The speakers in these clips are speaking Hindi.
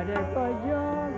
प्यारे को जो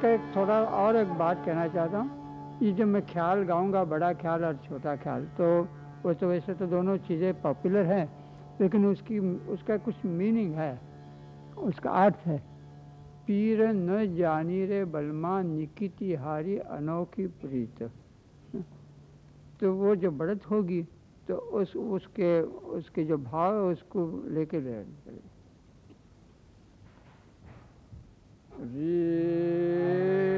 इसका एक थोड़ा और एक बात कहना चाहता हूँ। ये जो मैं ख्याल गाऊँगा, बड़ा ख्याल और छोटा ख्याल तो वो तो वैसे तो दोनों चीज़ें पॉपुलर हैं, लेकिन उसकी, उसका कुछ मीनिंग है, उसका अर्थ है, पीर न जानी रे बलमा निकिति हारी अनोखी प्रीत। तो वो जो बढ़त होगी तो उस, उसके उसके जो भाव है, उसको लेके रहना पड़ेगा रे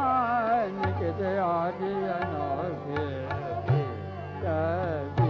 बलमान के आदि अनोखे वीरन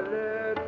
जाने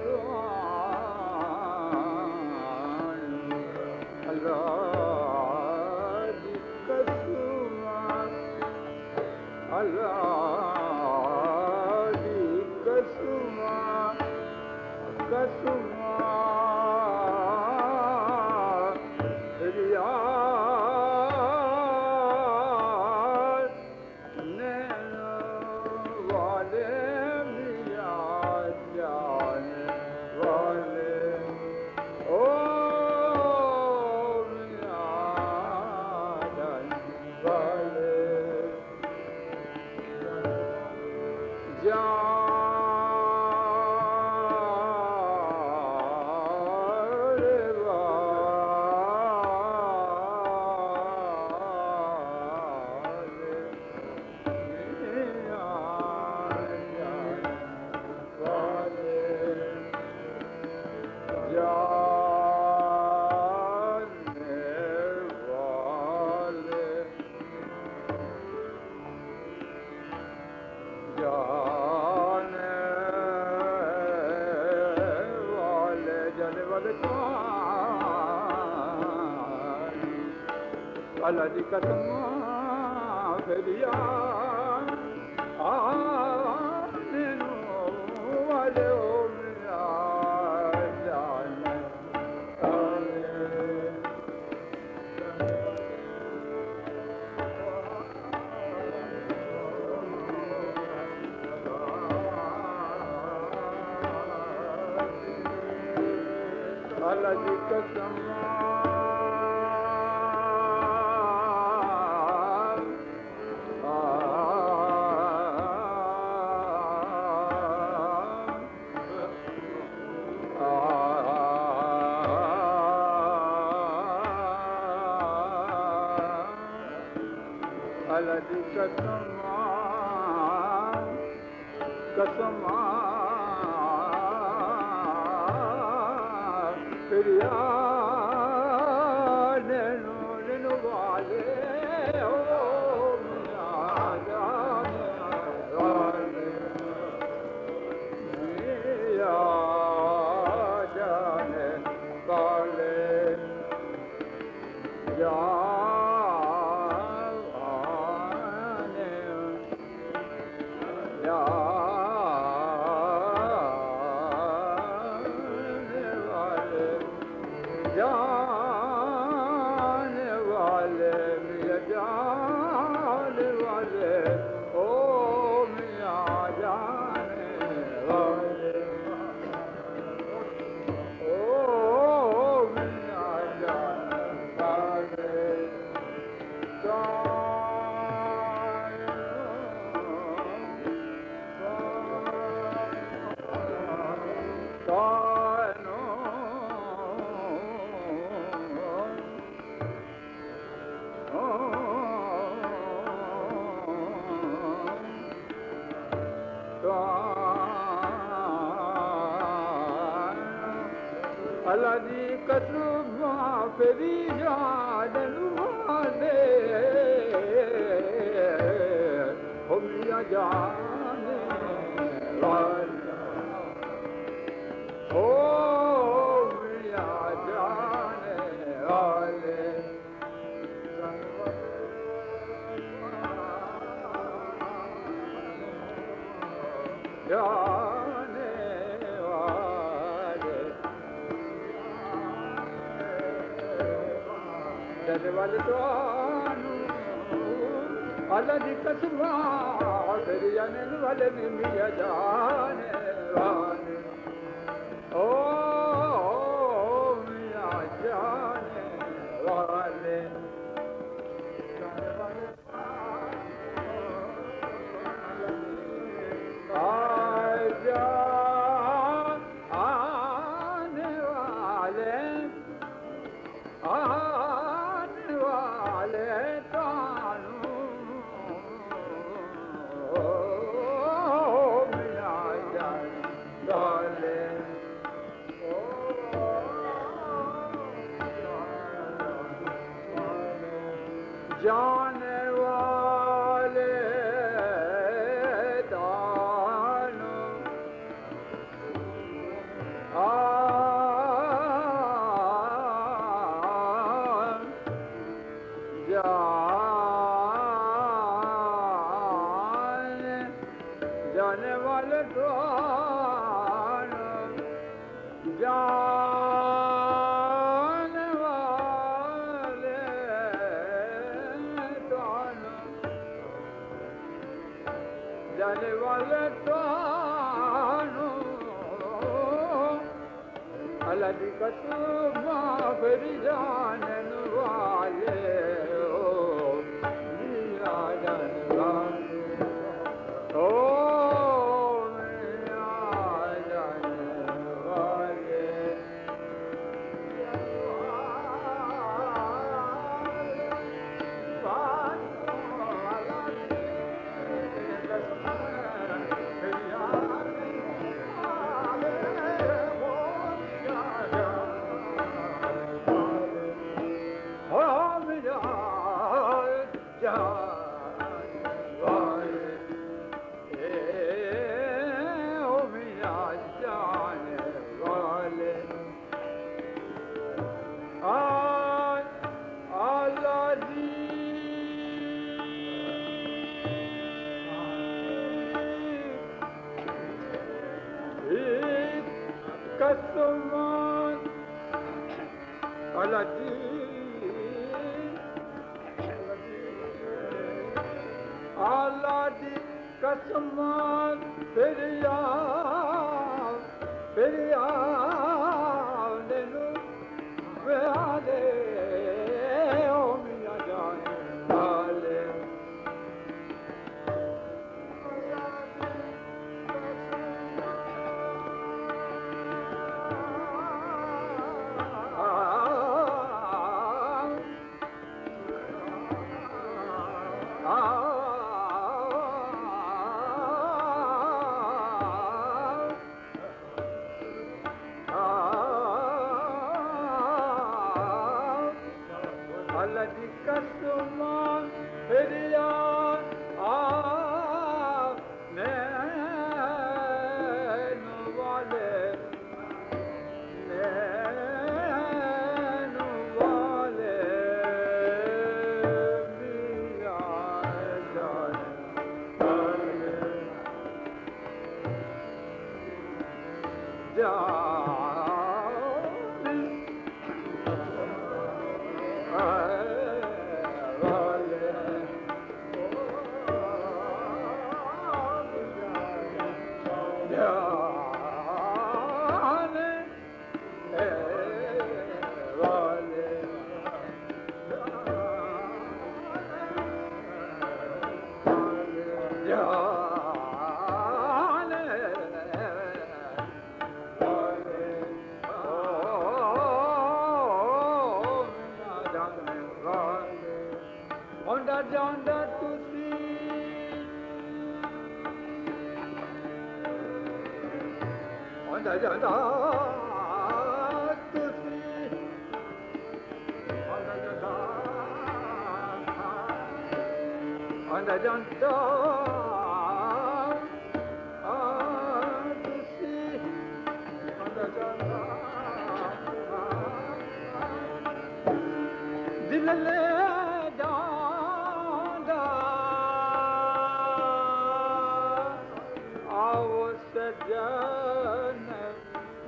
सजान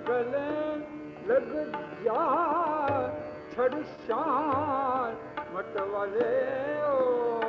गले लग जा छड़ शान मटवले ओ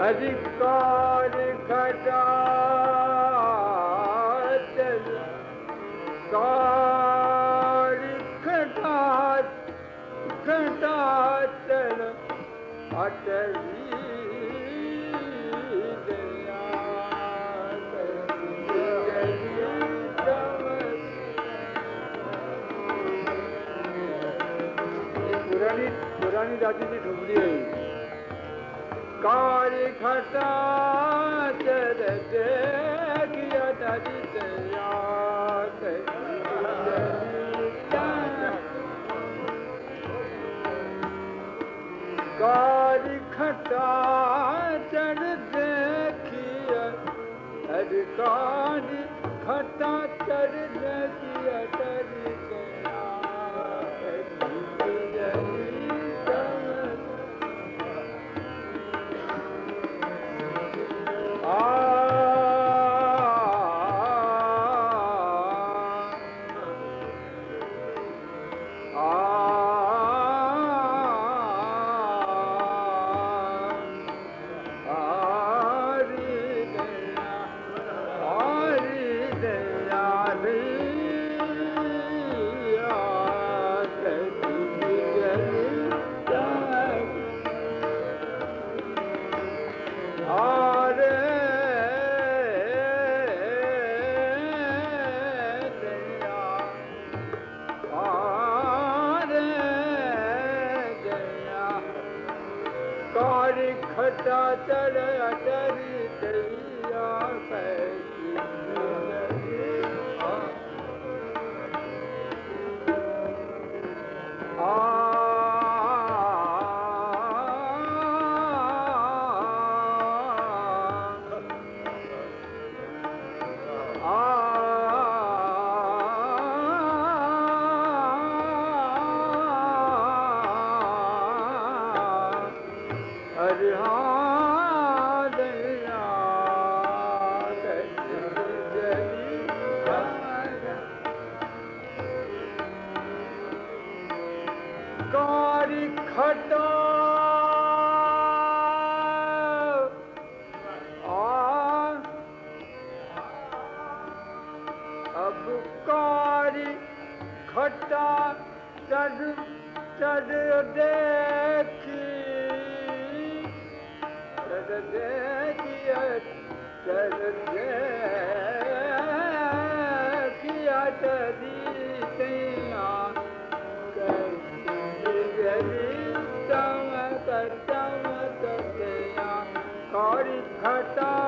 अधिकार खटा कार खटात खटातन अटली पुरानी पुरानी दादी की ठुमरी है। खटा चढ़ी खटा चढ़ चर हर कान कारी खटा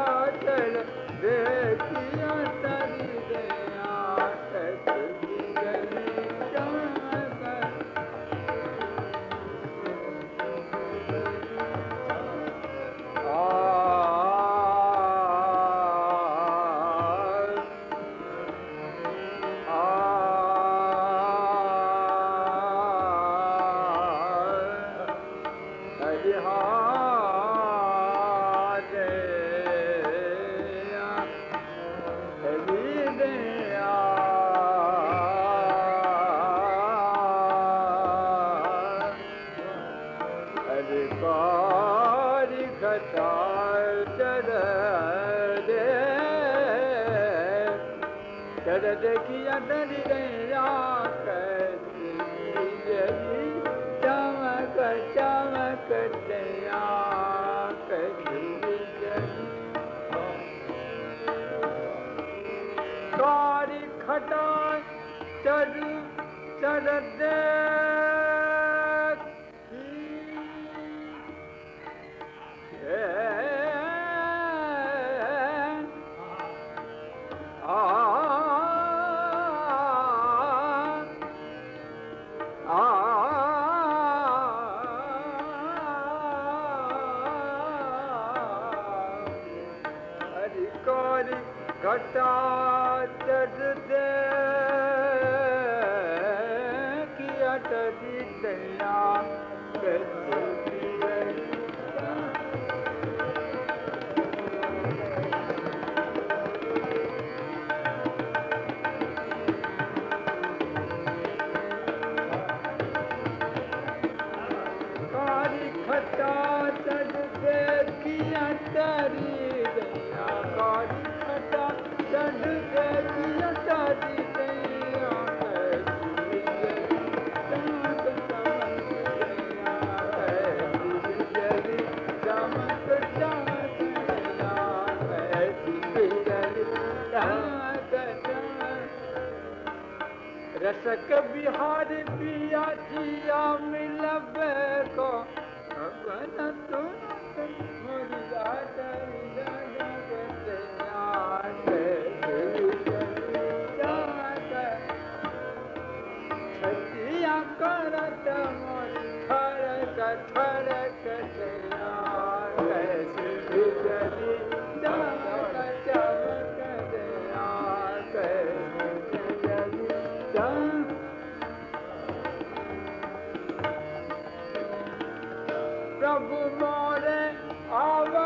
morning our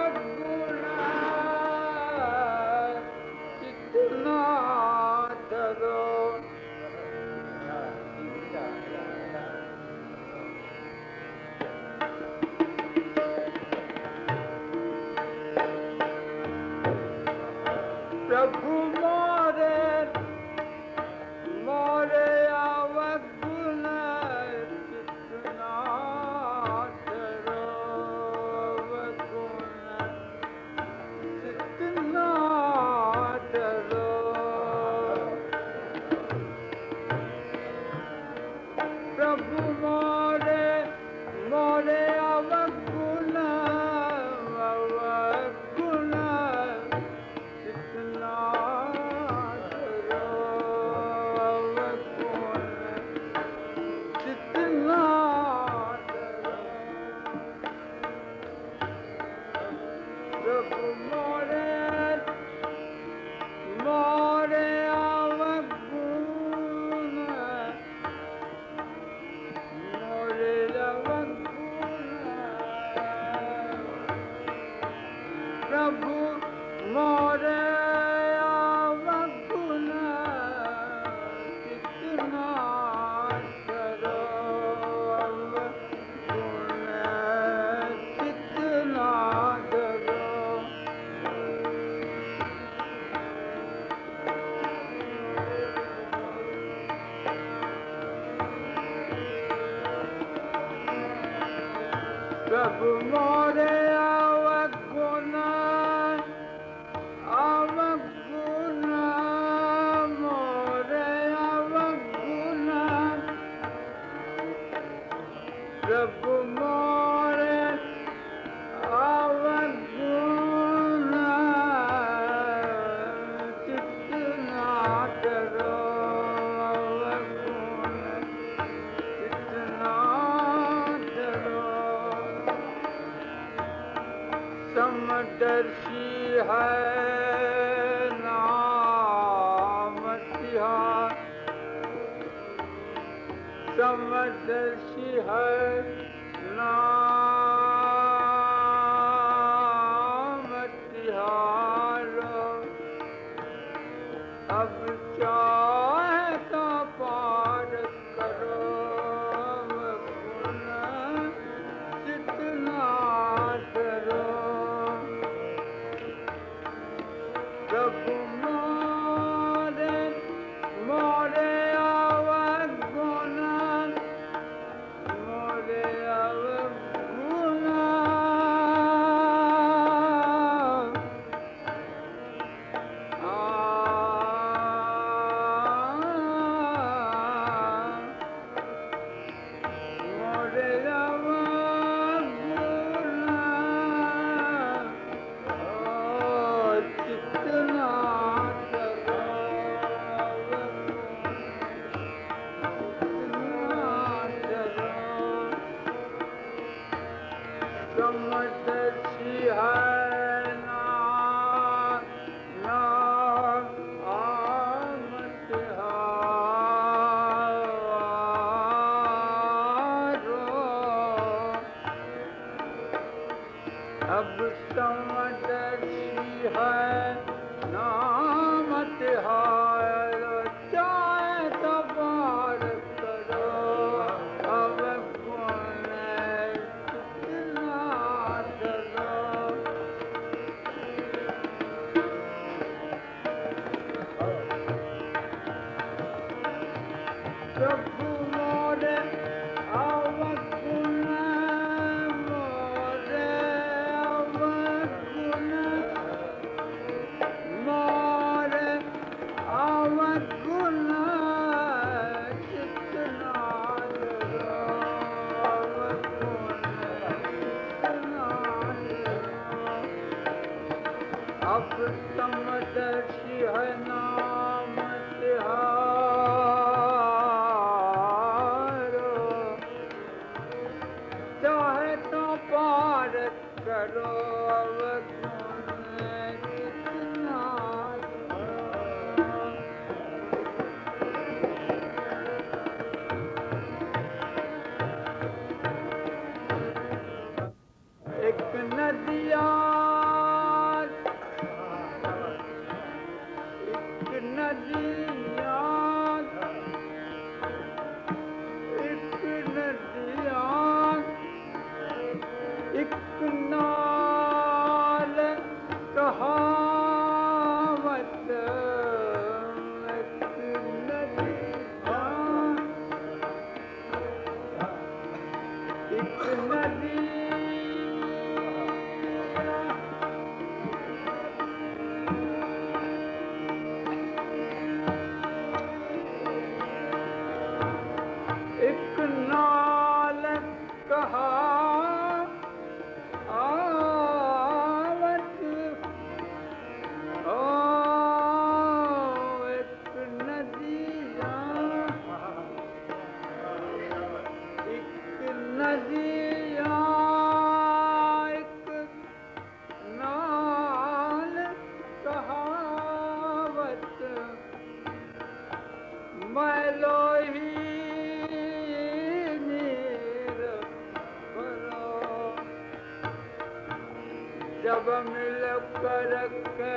ലാഭമിലക്കരക്കേ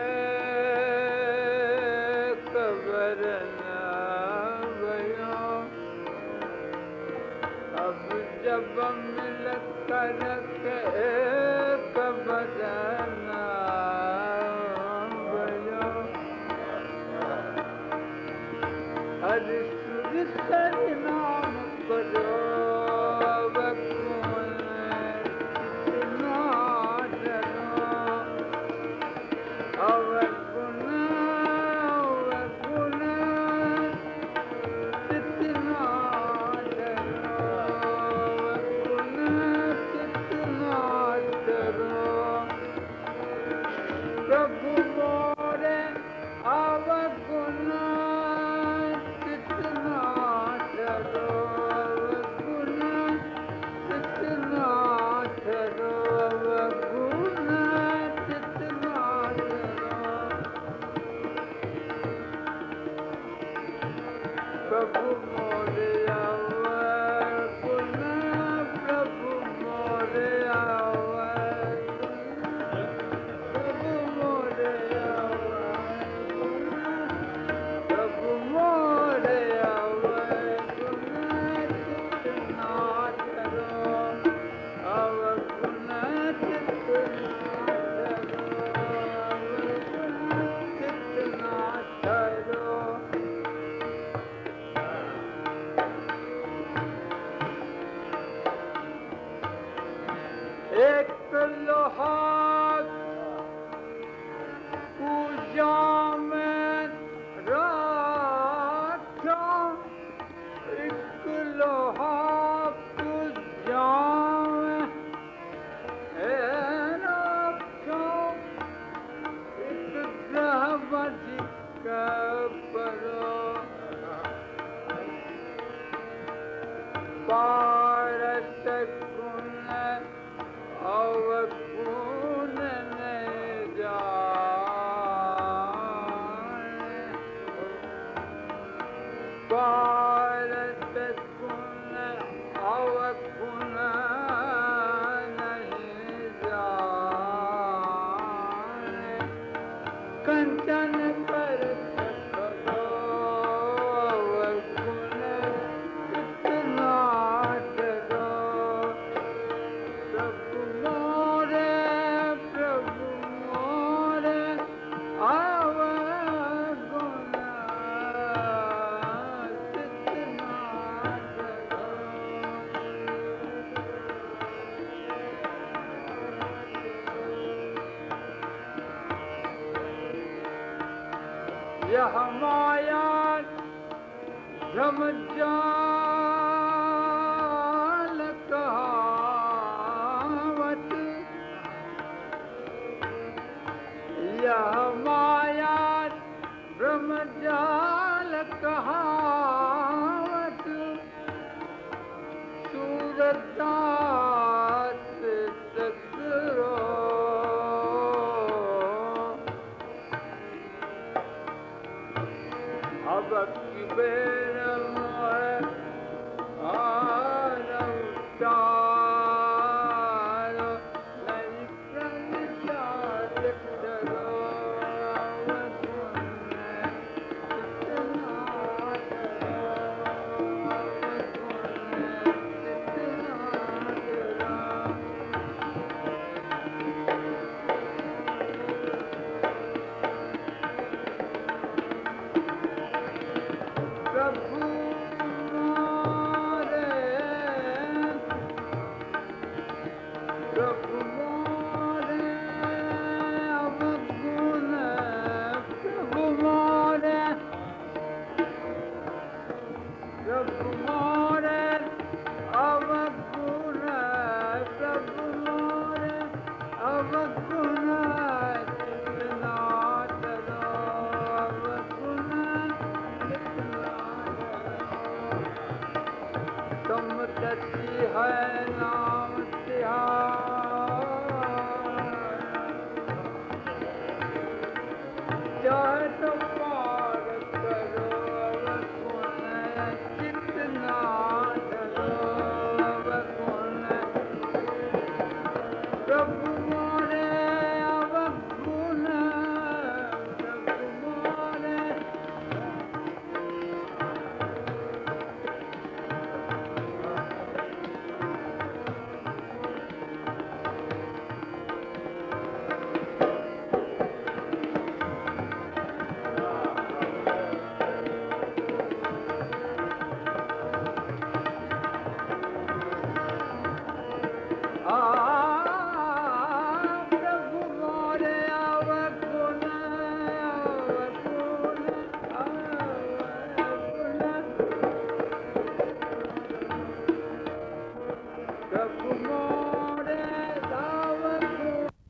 भ्रम